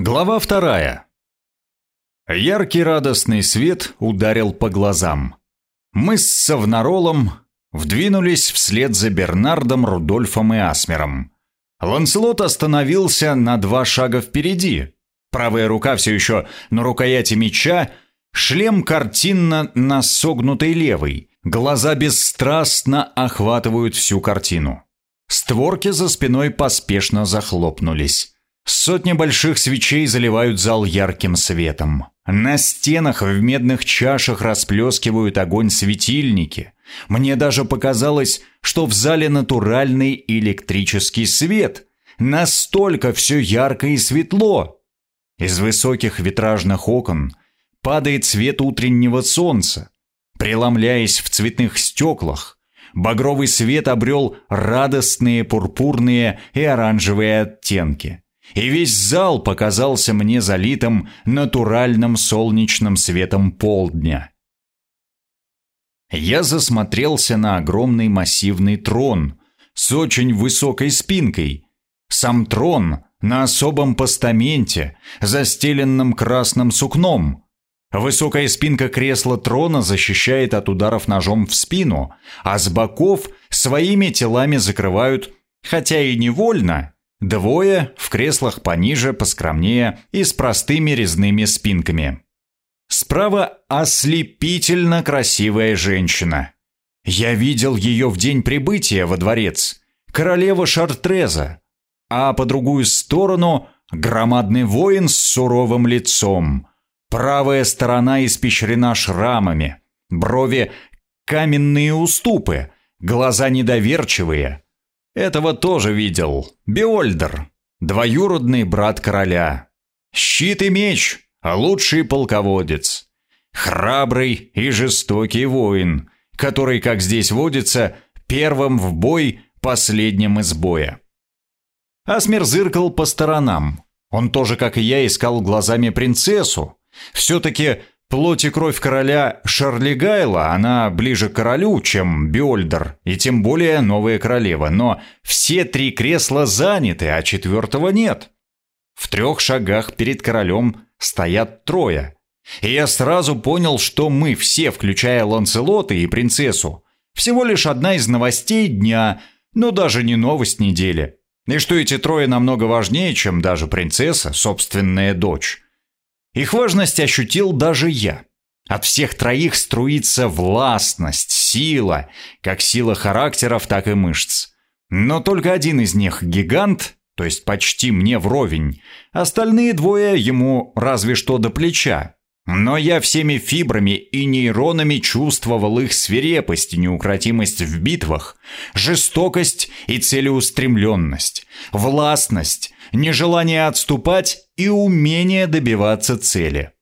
Глава вторая. Яркий радостный свет ударил по глазам. Мы с Савнаролом вдвинулись вслед за Бернардом, Рудольфом и Асмером. Ланселот остановился на два шага впереди. Правая рука все еще на рукояти меча, шлем картинно на согнутой левой, глаза бесстрастно охватывают всю картину. Створки за спиной поспешно захлопнулись. Сотни больших свечей заливают зал ярким светом. На стенах в медных чашах расплескивают огонь светильники. Мне даже показалось, что в зале натуральный электрический свет. Настолько все ярко и светло. Из высоких витражных окон падает свет утреннего солнца, преломляясь в цветных стеклах. Багровый свет обрел радостные пурпурные и оранжевые оттенки и весь зал показался мне залитым натуральным солнечным светом полдня. Я засмотрелся на огромный массивный трон с очень высокой спинкой. Сам трон на особом постаменте, застеленном красным сукном. Высокая спинка кресла трона защищает от ударов ножом в спину, а с боков своими телами закрывают, хотя и невольно, Двое в креслах пониже, поскромнее и с простыми резными спинками. Справа ослепительно красивая женщина. Я видел ее в день прибытия во дворец. Королева Шартреза. А по другую сторону громадный воин с суровым лицом. Правая сторона испещрена шрамами. Брови каменные уступы, глаза недоверчивые, этого тоже видел. Биольдер, двоюродный брат короля. Щит и меч, а лучший полководец. Храбрый и жестокий воин, который, как здесь водится, первым в бой, последним из боя. Асмер зыркал по сторонам. Он тоже, как и я, искал глазами принцессу. Все-таки Плоть и кровь короля Шарлигайла, она ближе к королю, чем Бёльдер, и тем более новая королева, но все три кресла заняты, а четвертого нет. В трех шагах перед королем стоят трое. И я сразу понял, что мы все, включая Ланселота и принцессу, всего лишь одна из новостей дня, но даже не новость недели. И что эти трое намного важнее, чем даже принцесса, собственная дочь. Их важность ощутил даже я. От всех троих струится властность, сила, как сила характеров, так и мышц. Но только один из них гигант, то есть почти мне вровень, остальные двое ему разве что до плеча. Но я всеми фибрами и нейронами чувствовал их свирепость и неукротимость в битвах, жестокость и целеустремленность, властность, нежелание отступать и умение добиваться цели.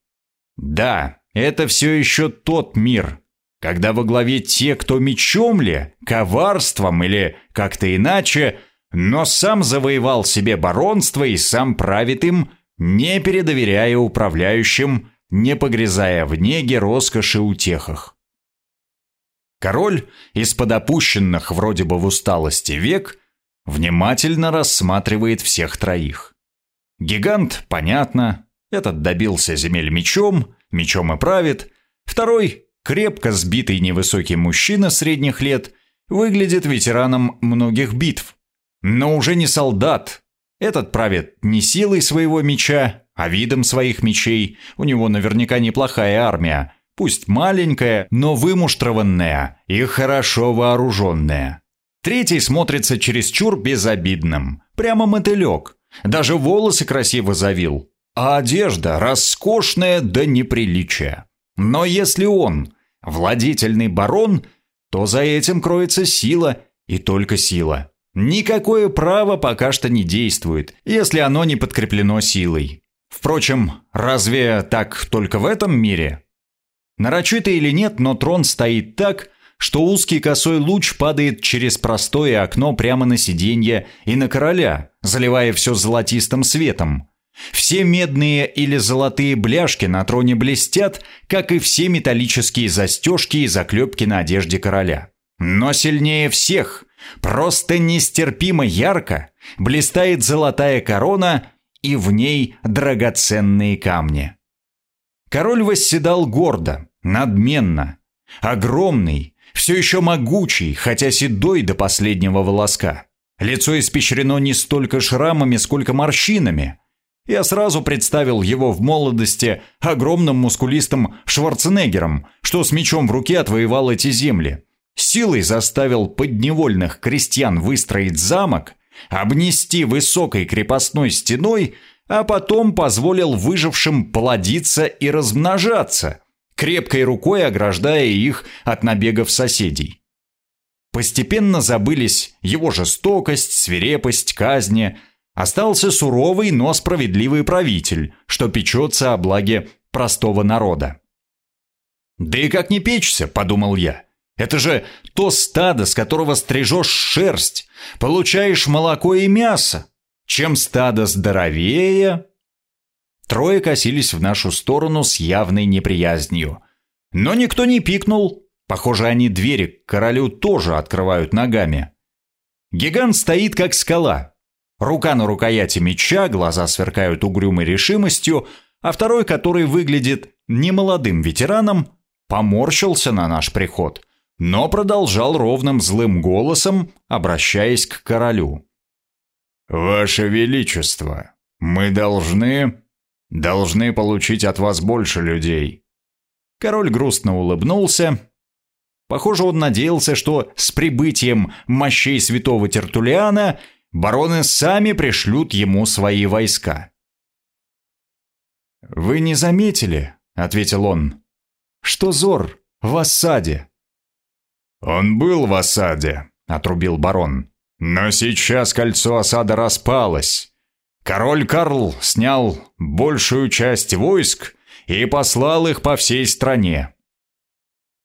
Да, это все еще тот мир, когда во главе те, кто мечом ли, коварством или как-то иначе, но сам завоевал себе баронство и сам правит им, не передоверяя управляющим, не погрязая в неге, роскоши, утехах. Король из-под опущенных вроде бы в усталости век внимательно рассматривает всех троих. Гигант, понятно, этот добился земель мечом, мечом и правит. Второй, крепко сбитый невысокий мужчина средних лет, выглядит ветераном многих битв. Но уже не солдат. Этот правит не силой своего меча, а видом своих мечей. У него наверняка неплохая армия, пусть маленькая, но вымуштрованная и хорошо вооруженная. Третий смотрится чересчур безобидным, прямо мотылек. Даже волосы красиво завил, а одежда роскошная до неприличия. Но если он владетельный барон, то за этим кроется сила и только сила. Никакое право пока что не действует, если оно не подкреплено силой. Впрочем, разве так только в этом мире? Нарочито или нет, но трон стоит так, что узкий косой луч падает через простое окно прямо на сиденье и на короля, заливая все золотистым светом. Все медные или золотые бляшки на троне блестят, как и все металлические застежки и заклепки на одежде короля. Но сильнее всех, просто нестерпимо ярко, блистает золотая корона и в ней драгоценные камни. Король восседал гордо, надменно, огромный, все еще могучий, хотя седой до последнего волоска. Лицо испещрено не столько шрамами, сколько морщинами. Я сразу представил его в молодости огромным мускулистым Шварценеггером, что с мечом в руке отвоевал эти земли. Силой заставил подневольных крестьян выстроить замок, обнести высокой крепостной стеной, а потом позволил выжившим плодиться и размножаться, крепкой рукой ограждая их от набегов соседей. Постепенно забылись его жестокость, свирепость, казни. Остался суровый, но справедливый правитель, что печется о благе простого народа. «Да и как не печься», — подумал я. «Это же то стадо, с которого стрижешь шерсть, получаешь молоко и мясо. Чем стадо здоровее...» Трое косились в нашу сторону с явной неприязнью. Но никто не пикнул, Похоже, они двери к королю тоже открывают ногами. Гигант стоит как скала. Рука на рукояти меча, глаза сверкают угрюмой решимостью, а второй, который выглядит немолодым ветераном, поморщился на наш приход, но продолжал ровным злым голосом, обращаясь к королю. «Ваше Величество, мы должны... должны получить от вас больше людей». Король грустно улыбнулся, Похоже, он надеялся, что с прибытием мощей святого Тертулиана бароны сами пришлют ему свои войска. «Вы не заметили, — ответил он, — что Зор в осаде?» «Он был в осаде», — отрубил барон. «Но сейчас кольцо осады распалось. Король Карл снял большую часть войск и послал их по всей стране.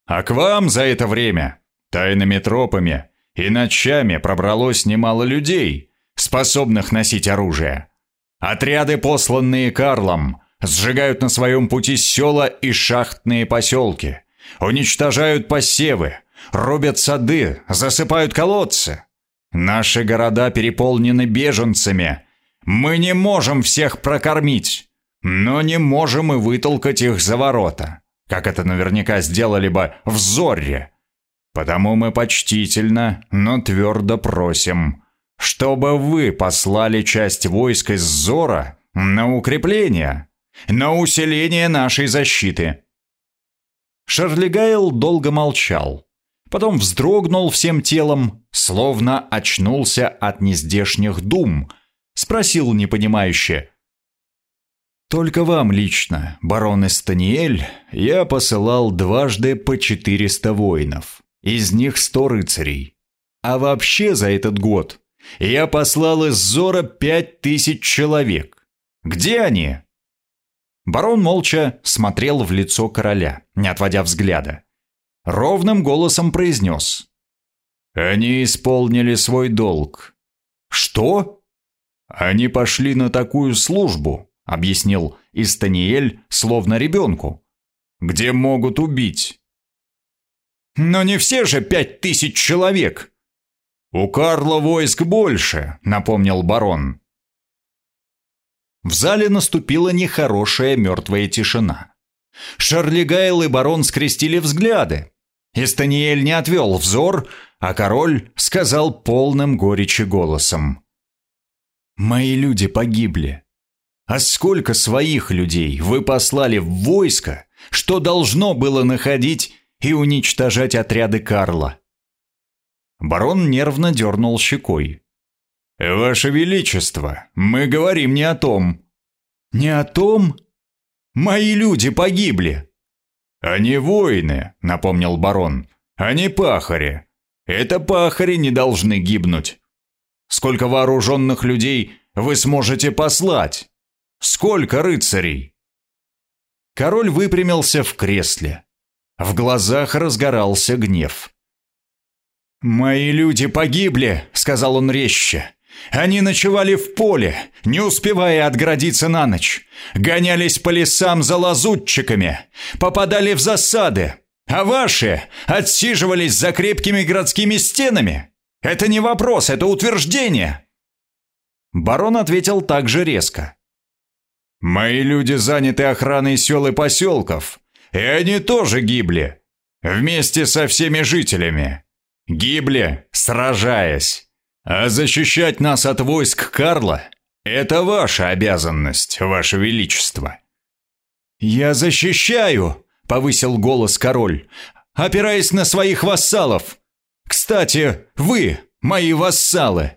А к вам за это время тайными тропами и ночами пробралось немало людей, способных носить оружие. Отряды, посланные Карлом, сжигают на своем пути села и шахтные поселки, уничтожают посевы, рубят сады, засыпают колодцы. Наши города переполнены беженцами. Мы не можем всех прокормить, но не можем и вытолкать их за ворота как это наверняка сделали бы в Зорре. Потому мы почтительно, но твердо просим, чтобы вы послали часть войск из Зора на укрепление, на усиление нашей защиты». Шарлигайл долго молчал, потом вздрогнул всем телом, словно очнулся от нездешних дум, спросил непонимающе, только вам лично, барон Эстаниэль, я посылал дважды по 400 воинов, из них 100 рыцарей. А вообще за этот год я послал из Зора 5000 человек. Где они? Барон молча смотрел в лицо короля, не отводя взгляда. Ровным голосом произнес. «Они исполнили свой долг». «Что?» «Они пошли на такую службу, — объяснил Истаниэль словно ребенку. «Где могут убить?» «Но не все же пять тысяч человек!» «У Карла войск больше», — напомнил барон. В зале наступила нехорошая мертвая тишина. Шарлигайл и барон скрестили взгляды. Истаниэль не отвел взор, а король сказал полным горечи голосом. «Мои люди погибли. А сколько своих людей вы послали в войско, что должно было находить и уничтожать отряды Карла?» Барон нервно дернул щекой. «Ваше Величество, мы говорим не о том». «Не о том? Мои люди погибли». «Они воины», — напомнил барон. «Они пахари. Это пахари не должны гибнуть. Сколько вооруженных людей вы сможете послать?» Сколько рыцарей?» Король выпрямился в кресле. В глазах разгорался гнев. «Мои люди погибли», — сказал он резче. «Они ночевали в поле, не успевая отгородиться на ночь. Гонялись по лесам за лазутчиками, попадали в засады. А ваши отсиживались за крепкими городскими стенами. Это не вопрос, это утверждение». Барон ответил так же резко. Мои люди заняты охраной сел и поселков, и они тоже гибли, вместе со всеми жителями. Гибли, сражаясь. А защищать нас от войск Карла – это ваша обязанность, ваше величество». «Я защищаю!» – повысил голос король, опираясь на своих вассалов. «Кстати, вы, мои вассалы,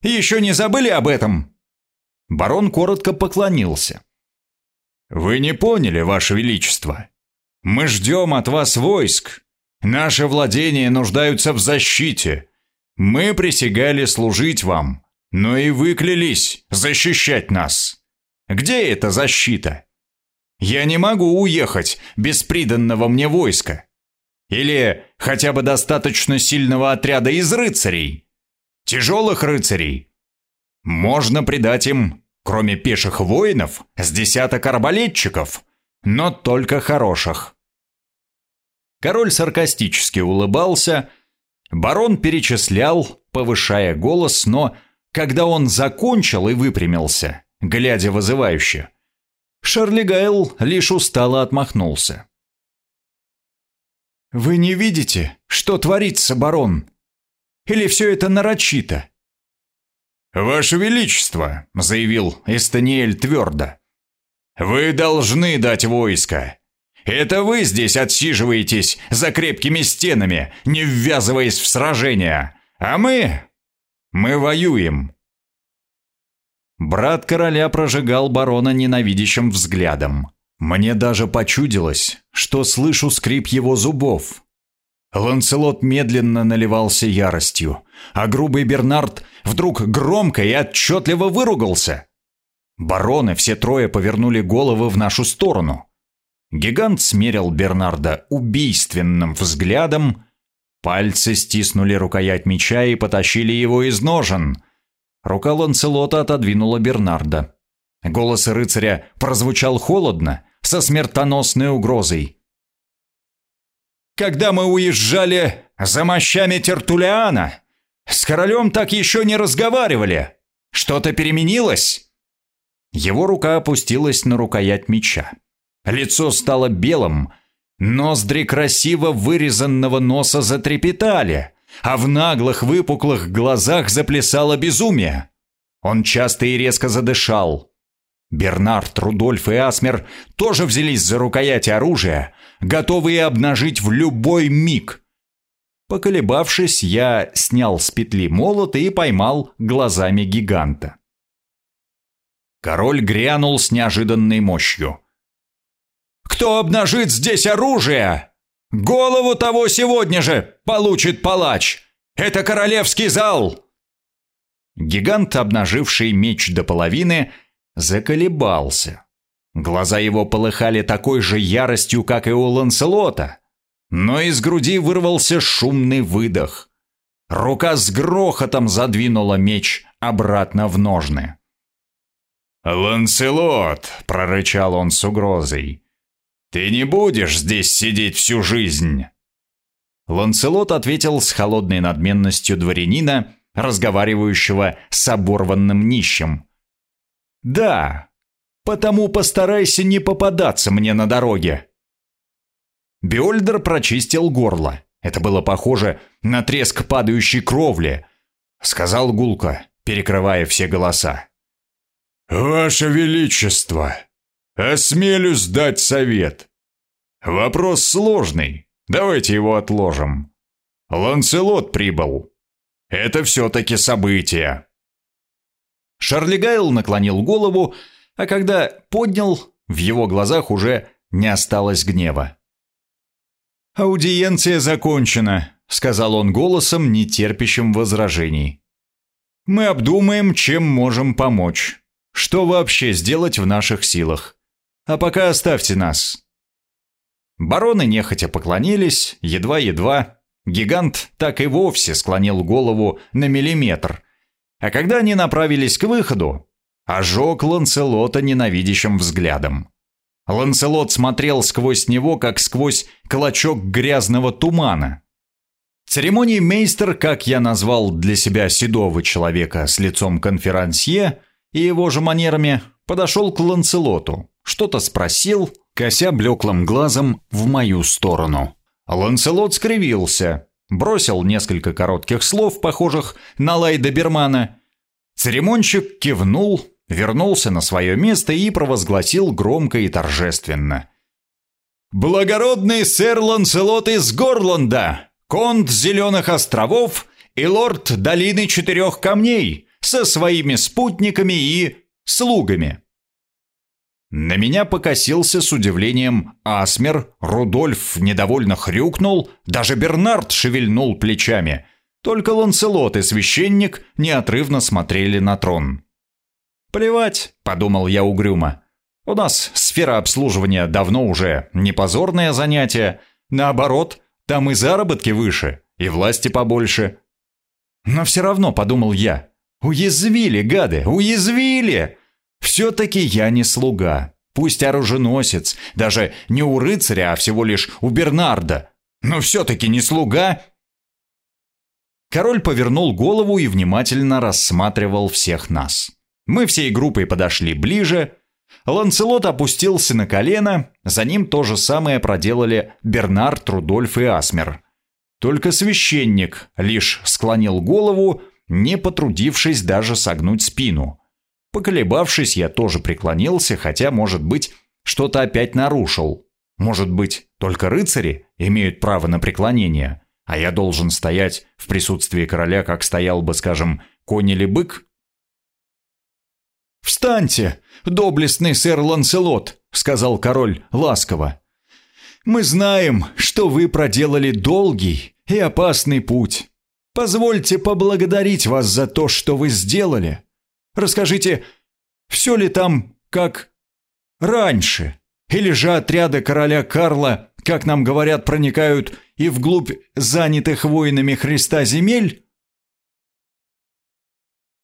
еще не забыли об этом?» Барон коротко поклонился. «Вы не поняли, Ваше Величество. Мы ждем от вас войск. Наши владения нуждаются в защите. Мы присягали служить вам, но и вы клялись защищать нас. Где эта защита? Я не могу уехать без приданного мне войска. Или хотя бы достаточно сильного отряда из рыцарей. Тяжелых рыцарей. Можно придать им Кроме пеших воинов, с десяток арбалетчиков, но только хороших. Король саркастически улыбался, барон перечислял, повышая голос, но когда он закончил и выпрямился, глядя вызывающе, Шарли Гайл лишь устало отмахнулся. «Вы не видите, что творится, барон? Или все это нарочито?» «Ваше Величество», — заявил Эстаниэль твердо, — «вы должны дать войско. Это вы здесь отсиживаетесь за крепкими стенами, не ввязываясь в сражения, а мы... мы воюем». Брат короля прожигал барона ненавидящим взглядом. Мне даже почудилось, что слышу скрип его зубов. Ланселот медленно наливался яростью, а грубый Бернард вдруг громко и отчетливо выругался. Бароны все трое повернули головы в нашу сторону. Гигант смерил Бернарда убийственным взглядом, пальцы стиснули рукоять меча и потащили его из ножен. Рука Ланселота отодвинула Бернарда. Голос рыцаря прозвучал холодно, со смертоносной угрозой. Когда мы уезжали за мощами Тертулиана, с королем так еще не разговаривали. Что-то переменилось?» Его рука опустилась на рукоять меча. Лицо стало белым, ноздри красиво вырезанного носа затрепетали, а в наглых выпуклых глазах заплясало безумие. Он часто и резко задышал. Бернард, Рудольф и Асмер тоже взялись за рукояти оружия, готовые обнажить в любой миг. Поколебавшись, я снял с петли молот и поймал глазами гиганта. Король грянул с неожиданной мощью. «Кто обнажит здесь оружие? Голову того сегодня же получит палач! Это королевский зал!» Гигант, обнаживший меч до половины, заколебался. Глаза его полыхали такой же яростью, как и у Ланселота. Но из груди вырвался шумный выдох. Рука с грохотом задвинула меч обратно в ножны. «Ланселот!» — прорычал он с угрозой. «Ты не будешь здесь сидеть всю жизнь!» Ланселот ответил с холодной надменностью дворянина, разговаривающего с оборванным нищим. «Да, Потому постарайся не попадаться мне на дороге». Биольдер прочистил горло. Это было похоже на треск падающей кровли, сказал гулко, перекрывая все голоса. «Ваше Величество, осмелюсь дать совет. Вопрос сложный, давайте его отложим. Ланселот прибыл. Это все-таки событие». Шарлигайл наклонил голову, а когда поднял, в его глазах уже не осталось гнева. «Аудиенция закончена», — сказал он голосом, не терпящим возражений. «Мы обдумаем, чем можем помочь. Что вообще сделать в наших силах. А пока оставьте нас». Бароны нехотя поклонились, едва-едва. Гигант так и вовсе склонил голову на миллиметр. А когда они направились к выходу, ожег Ланселота ненавидящим взглядом. Ланселот смотрел сквозь него, как сквозь клочок грязного тумана. Церемоний мейстер, как я назвал для себя седого человека с лицом конферансье, и его же манерами подошел к Ланцелоту, что-то спросил, кося блеклым глазом в мою сторону. Ланцелот скривился, бросил несколько коротких слов, похожих на лай добермана. Церемонщик кивнул, вернулся на свое место и провозгласил громко и торжественно. «Благородный сэр Ланселот из Горланда, конт Зеленых островов и лорд Долины Четырех Камней со своими спутниками и слугами». На меня покосился с удивлением Асмер, Рудольф недовольно хрюкнул, даже Бернард шевельнул плечами. Только Ланселот и священник неотрывно смотрели на трон. «Плевать», — подумал я угрюмо. «У нас сфера обслуживания давно уже не позорное занятие. Наоборот, там и заработки выше, и власти побольше». Но все равно, подумал я, уязвили, гады, уязвили! Все-таки я не слуга, пусть оруженосец, даже не у рыцаря, а всего лишь у Бернарда, но все-таки не слуга. Король повернул голову и внимательно рассматривал всех нас. Мы всей группой подошли ближе. Ланцелот опустился на колено, за ним то же самое проделали Бернард, Рудольф и Асмер. Только священник лишь склонил голову, не потрудившись даже согнуть спину – Поколебавшись, я тоже преклонился, хотя, может быть, что-то опять нарушил. Может быть, только рыцари имеют право на преклонение, а я должен стоять в присутствии короля, как стоял бы, скажем, конь или бык? «Встаньте, доблестный сэр Ланселот», — сказал король ласково. «Мы знаем, что вы проделали долгий и опасный путь. Позвольте поблагодарить вас за то, что вы сделали. Расскажите, все ли там как раньше? Или же отряды короля Карла, как нам говорят, проникают и вглубь занятых воинами Христа земель?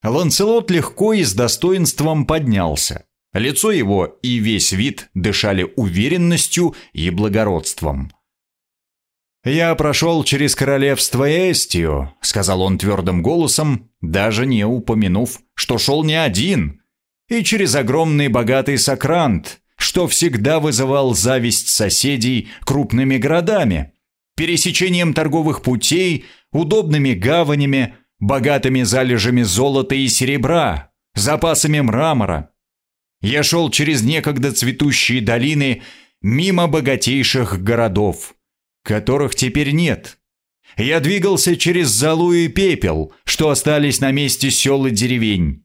Ланселот легко и с достоинством поднялся. Лицо его и весь вид дышали уверенностью и благородством. «Я прошел через королевство Эстию», — сказал он твердым голосом, даже не упомянув, что шел не один, и через огромный богатый Сокрант, что всегда вызывал зависть соседей крупными городами, пересечением торговых путей, удобными гаванями, богатыми залежами золота и серебра, запасами мрамора. Я шел через некогда цветущие долины мимо богатейших городов — которых теперь нет. Я двигался через золу и пепел, что остались на месте сел и деревень.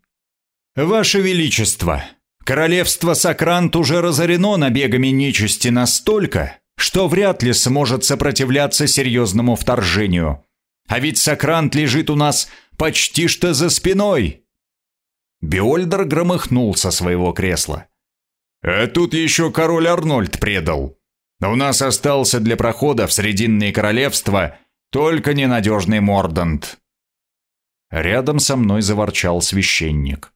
Ваше Величество, королевство Сакрант уже разорено набегами нечисти настолько, что вряд ли сможет сопротивляться серьезному вторжению. А ведь Сакрант лежит у нас почти что за спиной. Биольдер громыхнул со своего кресла. «А тут еще король Арнольд предал. У нас остался для прохода в Срединные Королевства только ненадежный Мордант. Рядом со мной заворчал священник.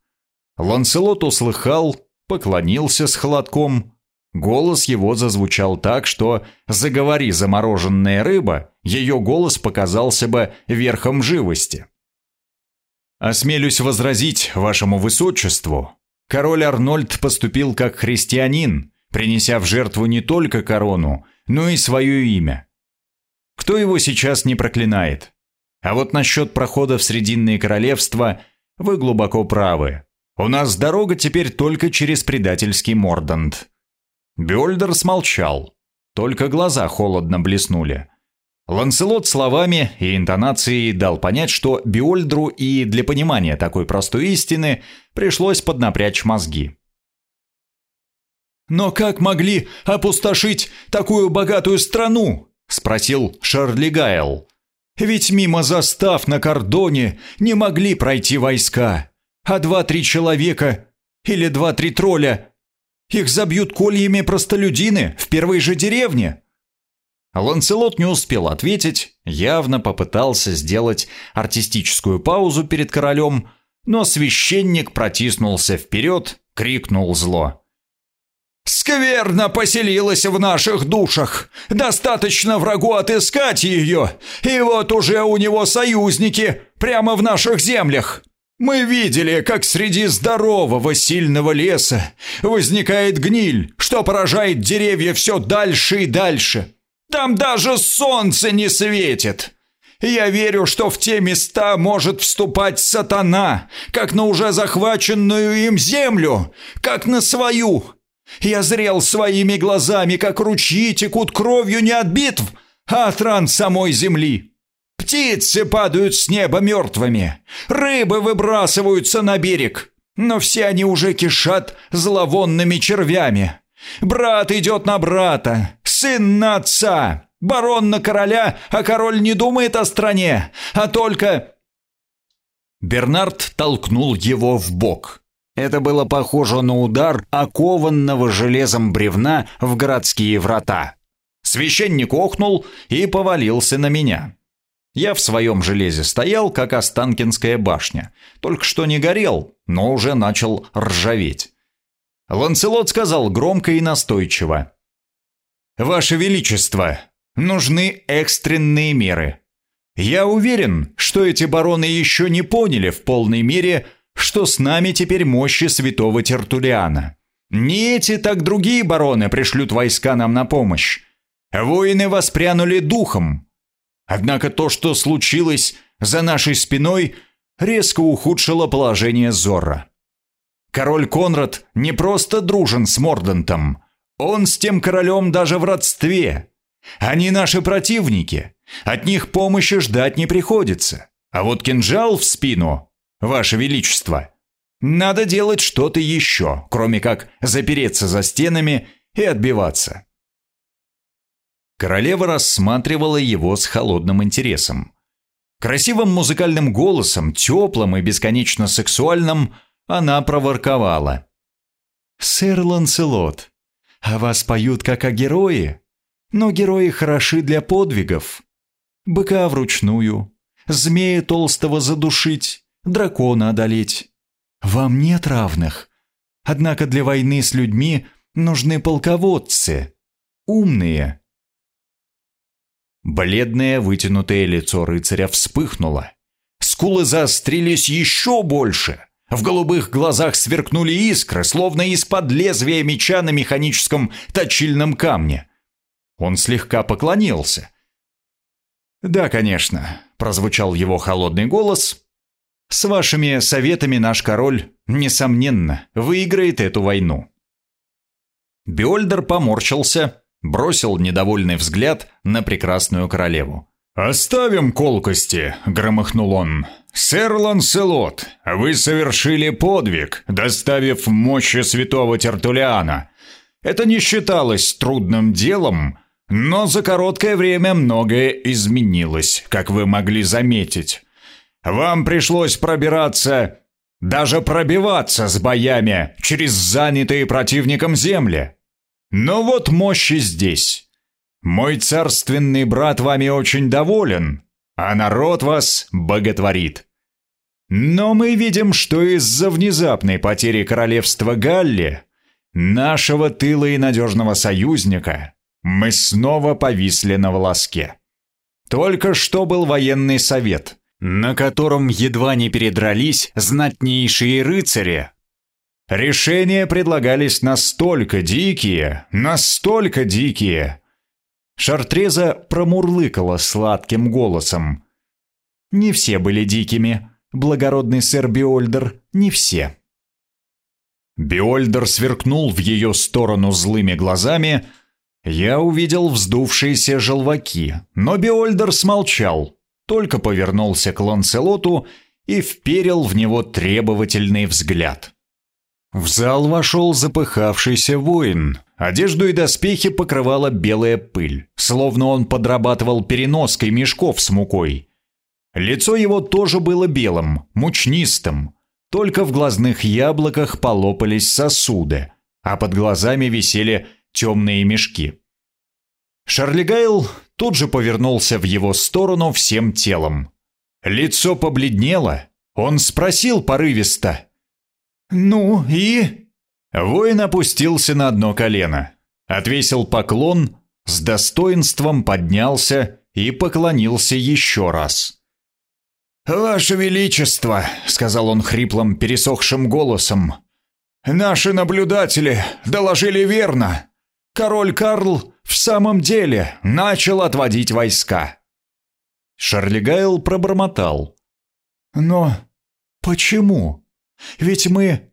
Ланселот услыхал, поклонился с холодком. Голос его зазвучал так, что, заговори замороженная рыба, ее голос показался бы верхом живости. «Осмелюсь возразить вашему высочеству. Король Арнольд поступил как христианин, принеся в жертву не только корону, но и свое имя. Кто его сейчас не проклинает? А вот насчет прохода в Срединные Королевства вы глубоко правы. У нас дорога теперь только через предательский Мордант. Бёльдер смолчал, только глаза холодно блеснули. Ланселот словами и интонацией дал понять, что Биольдру и для понимания такой простой истины пришлось поднапрячь мозги. «Но как могли опустошить такую богатую страну?» – спросил Шарли Гайл. «Ведь мимо застав на кордоне не могли пройти войска, а два-три человека или два-три тролля их забьют кольями простолюдины в первой же деревне». Ланселот не успел ответить, явно попытался сделать артистическую паузу перед королем, но священник протиснулся вперед, крикнул зло. Скверно поселилась в наших душах. Достаточно врагу отыскать ее, и вот уже у него союзники прямо в наших землях. Мы видели, как среди здорового сильного леса возникает гниль, что поражает деревья все дальше и дальше. Там даже солнце не светит. Я верю, что в те места может вступать сатана, как на уже захваченную им землю, как на свою. Я зрел своими глазами, как ручьи текут кровью не от битв, а от ран самой земли. Птицы падают с неба мертвыми, рыбы выбрасываются на берег, но все они уже кишат зловонными червями. Брат идет на брата, сын на отца, барон на короля, а король не думает о стране, а только...» Бернард толкнул его в бок. Это было похоже на удар окованного железом бревна в городские врата. Священник охнул и повалился на меня. Я в своем железе стоял, как Останкинская башня. Только что не горел, но уже начал ржаветь. Ланселот сказал громко и настойчиво. «Ваше Величество, нужны экстренные меры. Я уверен, что эти бароны еще не поняли в полной мере, что с нами теперь мощи святого Тертулиана. Не эти, так другие бароны пришлют войска нам на помощь. Воины воспрянули духом, Однако то, что случилось за нашей спиной, резко ухудшило положение Зорро. Король Конрад не просто дружен с Мордентом, он с тем королем даже в родстве. Они наши противники, от них помощи ждать не приходится. А вот кинжал в спину, ваше величество, надо делать что-то еще, кроме как запереться за стенами и отбиваться. Королева рассматривала его с холодным интересом. Красивым музыкальным голосом, теплым и бесконечно сексуальным, она проворковала. «Сэр Ланселот, а вас поют как о герое? Но герои хороши для подвигов. Быка вручную, змея толстого задушить, дракона одолеть. Вам нет равных. Однако для войны с людьми нужны полководцы, умные, Бледное вытянутое лицо рыцаря вспыхнуло. Скулы заострились еще больше. В голубых глазах сверкнули искры, словно из-под лезвия меча на механическом точильном камне. Он слегка поклонился. «Да, конечно», — прозвучал его холодный голос. «С вашими советами наш король, несомненно, выиграет эту войну». Бёльдер поморщился, бросил недовольный взгляд на прекрасную королеву. «Оставим колкости», — громыхнул он. «Сэр Ланселот, вы совершили подвиг, доставив мощи святого Тертулиана. Это не считалось трудным делом, но за короткое время многое изменилось, как вы могли заметить. Вам пришлось пробираться, даже пробиваться с боями через занятые противником земли. Но вот мощи здесь. Мой царственный брат вами очень доволен, а народ вас боготворит. Но мы видим, что из-за внезапной потери королевства Галли, нашего тыла и надежного союзника, мы снова повисли на волоске. Только что был военный совет, на котором едва не передрались знатнейшие рыцари, Решения предлагались настолько дикие, настолько дикие. Шартреза промурлыкала сладким голосом. Не все были дикими, благородный сэр Биольдер, не все. Биольдер сверкнул в ее сторону злыми глазами. Я увидел вздувшиеся желваки, но Биольдер смолчал, только повернулся к Ланселоту и вперил в него требовательный взгляд. В зал вошел запыхавшийся воин. Одежду и доспехи покрывала белая пыль, словно он подрабатывал переноской мешков с мукой. Лицо его тоже было белым, мучнистым, только в глазных яблоках полопались сосуды, а под глазами висели темные мешки. Шарлигайл тут же повернулся в его сторону всем телом. Лицо побледнело, он спросил порывисто — «Ну и...» Воин опустился на одно колено, отвесил поклон, с достоинством поднялся и поклонился еще раз. «Ваше Величество», — сказал он хриплым, пересохшим голосом, — «наши наблюдатели доложили верно. Король Карл в самом деле начал отводить войска». Шарлигайл пробормотал. «Но почему? Ведь мы...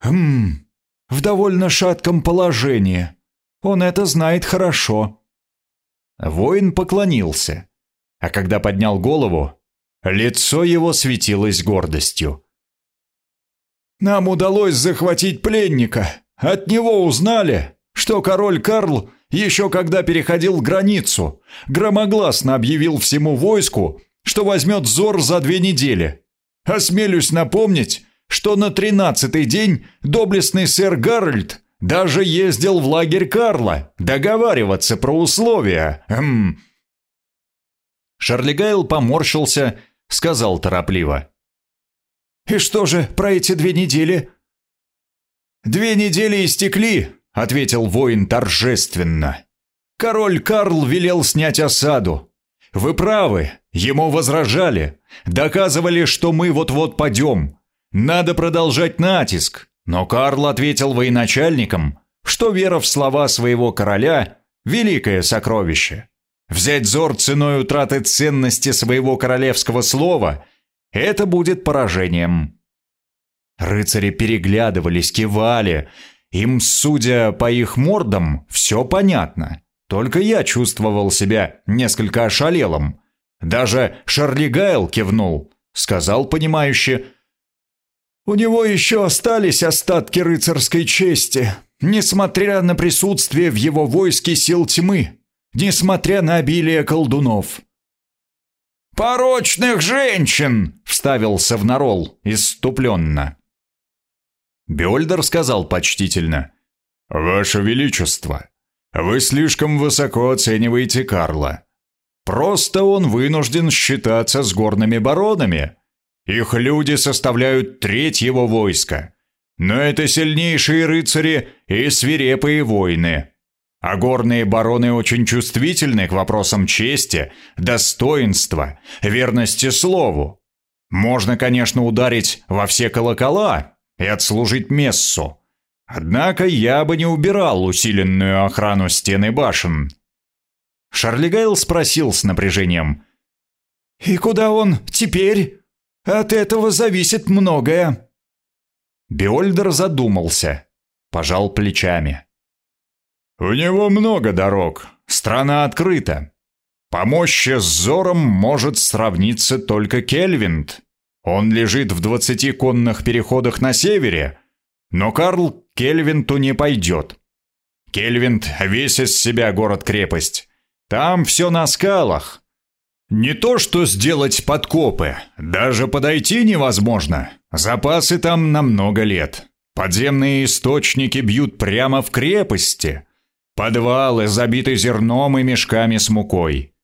Хм... В довольно шатком положении. Он это знает хорошо». Воин поклонился, а когда поднял голову, Лицо его светилось гордостью. «Нам удалось захватить пленника. От него узнали, что король Карл, еще когда переходил границу, громогласно объявил всему войску, что возьмет Зор за две недели. Осмелюсь напомнить, что на тринадцатый день доблестный сэр Гарольд даже ездил в лагерь Карла договариваться про условия. Хм. Шарлигайл поморщился сказал торопливо. «И что же про эти две недели?» «Две недели истекли», — ответил воин торжественно. «Король Карл велел снять осаду. Вы правы, ему возражали, доказывали, что мы вот-вот падем. Надо продолжать натиск». Но Карл ответил военачальникам, что вера в слова своего короля — великое сокровище. Взять зор ценой утраты ценности своего королевского слова – это будет поражением. Рыцари переглядывались, кивали. Им, судя по их мордам, все понятно. Только я чувствовал себя несколько ошалелым. Даже Шарли Гайл кивнул, сказал понимающе. «У него еще остались остатки рыцарской чести, несмотря на присутствие в его войске сил тьмы несмотря на обилие колдунов. «Порочных женщин!» — вставил Савнарол иступленно. Бёльдер сказал почтительно. «Ваше Величество, вы слишком высоко оцениваете Карла. Просто он вынужден считаться с горными баронами. Их люди составляют треть его войска. Но это сильнейшие рыцари и свирепые воины. А горные бароны очень чувствительны к вопросам чести, достоинства, верности слову. Можно, конечно, ударить во все колокола и отслужить мессу. Однако я бы не убирал усиленную охрану стены башен. Шарлигайл спросил с напряжением. «И куда он теперь? От этого зависит многое». Биольдер задумался, пожал плечами. У него много дорог, страна открыта. По мощи с Зором может сравниться только Кельвинд. Он лежит в двадцати конных переходах на севере, но Карл Кельвинту не пойдет. Кельвинт весь из себя город-крепость. Там все на скалах. Не то что сделать подкопы, даже подойти невозможно. Запасы там на много лет. Подземные источники бьют прямо в крепости. Подвалы забиты зерном и мешками с мукой.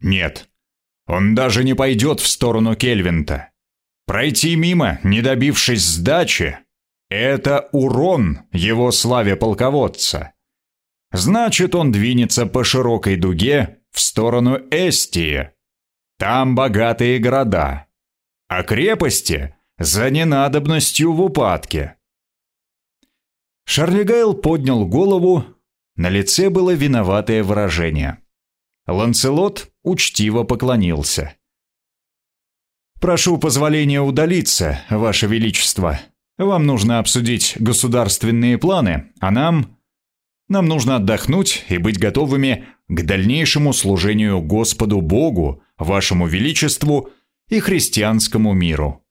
Нет, он даже не пойдет в сторону Кельвинта. Пройти мимо, не добившись сдачи, это урон его славе полководца. Значит, он двинется по широкой дуге в сторону Эстии. Там богатые города, а крепости за ненадобностью в упадке. Шарлигайл поднял голову, на лице было виноватое выражение. Ланцелот учтиво поклонился. «Прошу позволения удалиться, Ваше Величество. Вам нужно обсудить государственные планы, а нам... Нам нужно отдохнуть и быть готовыми к дальнейшему служению Господу Богу, Вашему Величеству и христианскому миру».